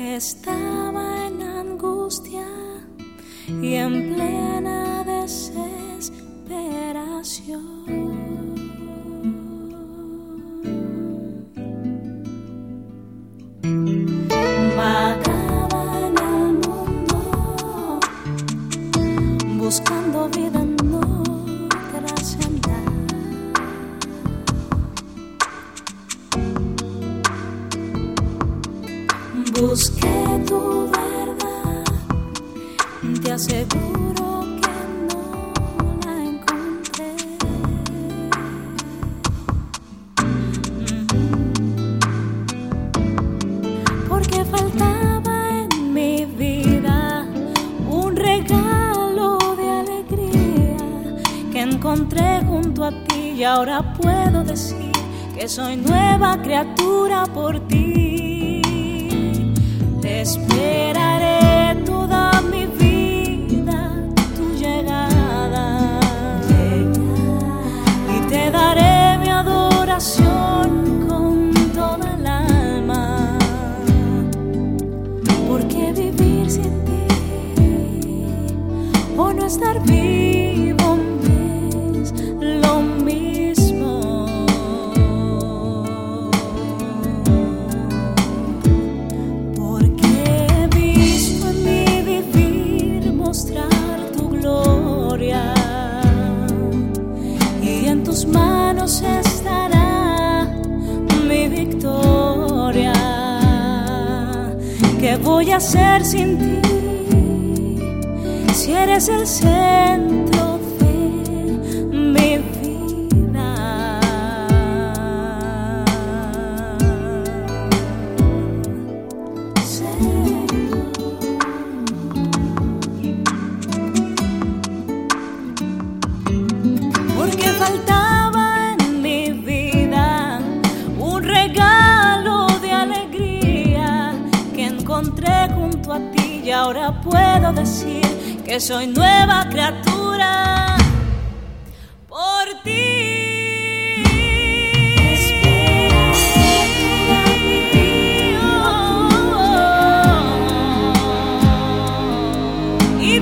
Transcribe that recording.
estaba en angustia y en Busqué tu verdad, te aseguro que no la encontré. Porque faltaba en mi vida un regalo de alegría que encontré junto a ti y ahora puedo decir que soy nueva criatura por ti. Te tus manos estará mi victoria. ¿Qué voy a hacer sin ti si eres el centro y ahora puedo decir que soy nueva criatura por ti. Y